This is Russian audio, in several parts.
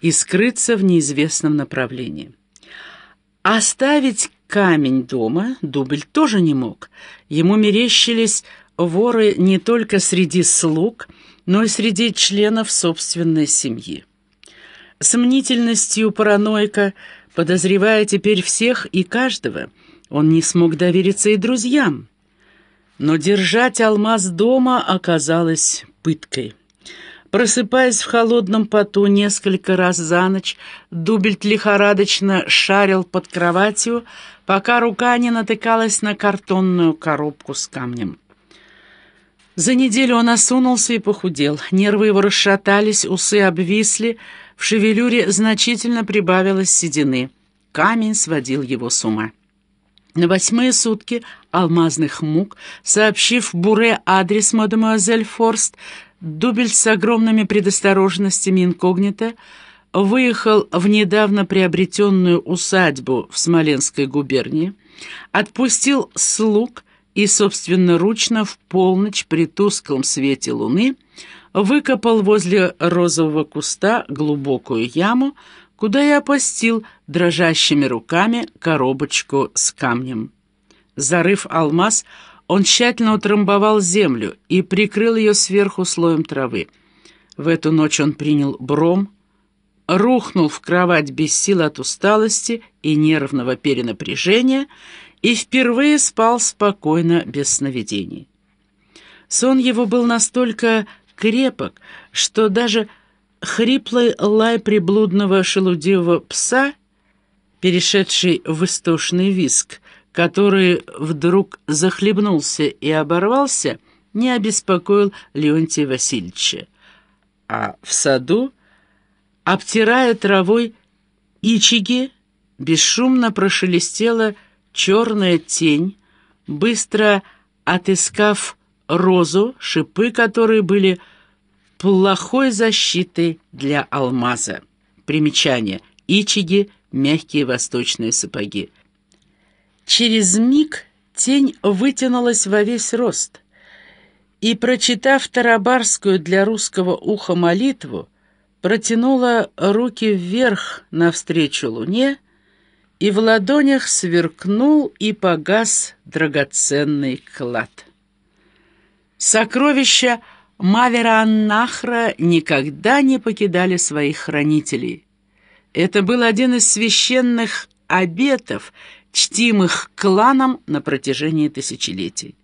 и скрыться в неизвестном направлении. Оставить камень дома Дубль тоже не мог. Ему мерещились воры не только среди слуг, но и среди членов собственной семьи. С мнительностью параноика, подозревая теперь всех и каждого, он не смог довериться и друзьям. Но держать алмаз дома оказалось пыткой. Просыпаясь в холодном поту несколько раз за ночь, Дубельт лихорадочно шарил под кроватью, пока рука не натыкалась на картонную коробку с камнем. За неделю он осунулся и похудел, нервы его расшатались, усы обвисли, в шевелюре значительно прибавилось седины. Камень сводил его с ума. На восьмые сутки алмазных мук, сообщив Буре адрес мадемуазель Форст, Дубель с огромными предосторожностями инкогнито выехал в недавно приобретенную усадьбу в Смоленской губернии, отпустил слуг и собственноручно в полночь при тусклом свете луны выкопал возле розового куста глубокую яму, куда и опустил дрожащими руками коробочку с камнем. Зарыв алмаз, он тщательно утрамбовал землю и прикрыл ее сверху слоем травы. В эту ночь он принял бром, рухнул в кровать без сил от усталости и нервного перенапряжения и впервые спал спокойно, без сновидений. Сон его был настолько крепок, что даже хриплый лай приблудного шелудивого пса, перешедший в истошный виск, который вдруг захлебнулся и оборвался, не обеспокоил Леонтия Васильевича. А в саду, обтирая травой ичиги, бесшумно прошелестела черная тень, быстро отыскав розу, шипы которой были плохой защитой для алмаза. Примечание. Ичиги – мягкие восточные сапоги. Через миг тень вытянулась во весь рост, и, прочитав тарабарскую для русского уха молитву, протянула руки вверх навстречу луне, и в ладонях сверкнул и погас драгоценный клад. Сокровища Мавера Аннахра никогда не покидали своих хранителей. Это был один из священных обетов, чтимых кланом на протяжении тысячелетий.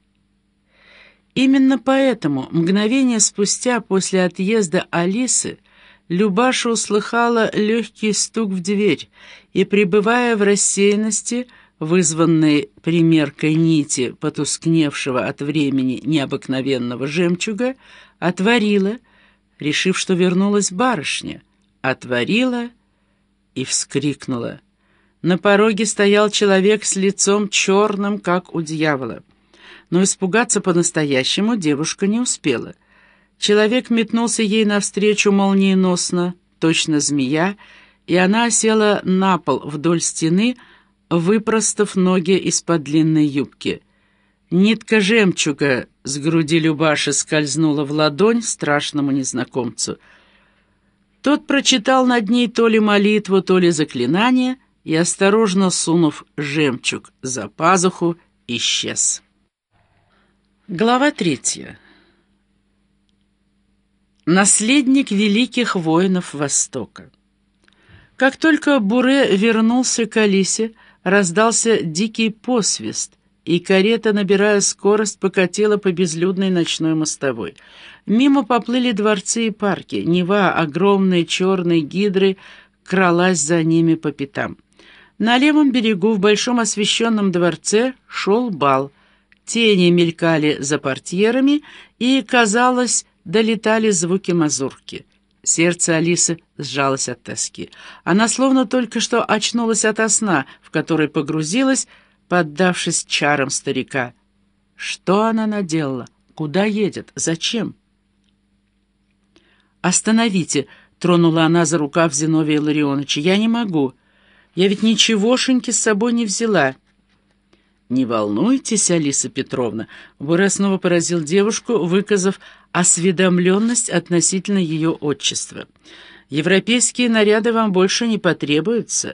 Именно поэтому мгновение спустя после отъезда Алисы Любаша услыхала легкий стук в дверь и, пребывая в рассеянности, вызванной примеркой нити, потускневшего от времени необыкновенного жемчуга, отворила, решив, что вернулась барышня, отворила и вскрикнула. На пороге стоял человек с лицом черным, как у дьявола. Но испугаться по-настоящему девушка не успела. Человек метнулся ей навстречу молниеносно, точно змея, и она села на пол вдоль стены, выпростав ноги из-под длинной юбки. Нитка жемчуга с груди Любаши скользнула в ладонь страшному незнакомцу. Тот прочитал над ней то ли молитву, то ли заклинание — и, осторожно сунув жемчуг за пазуху, исчез. Глава третья. Наследник великих воинов Востока. Как только Буре вернулся к Алисе, раздался дикий посвист, и карета, набирая скорость, покатила по безлюдной ночной мостовой. Мимо поплыли дворцы и парки. Нева, огромной черной гидры, кралась за ними по пятам. На левом берегу, в большом освещенном дворце, шел бал. Тени мелькали за портьерами, и, казалось, долетали звуки мазурки. Сердце Алисы сжалось от тоски. Она словно только что очнулась ото сна, в который погрузилась, поддавшись чарам старика. Что она наделала? Куда едет? Зачем? «Остановите!» — тронула она за рукав Зиновия Ларионовича. «Я не могу!» Я ведь ничегошеньки с собой не взяла». «Не волнуйтесь, Алиса Петровна», — Буре снова поразил девушку, выказав осведомленность относительно ее отчества. Европейские наряды вам больше не потребуются.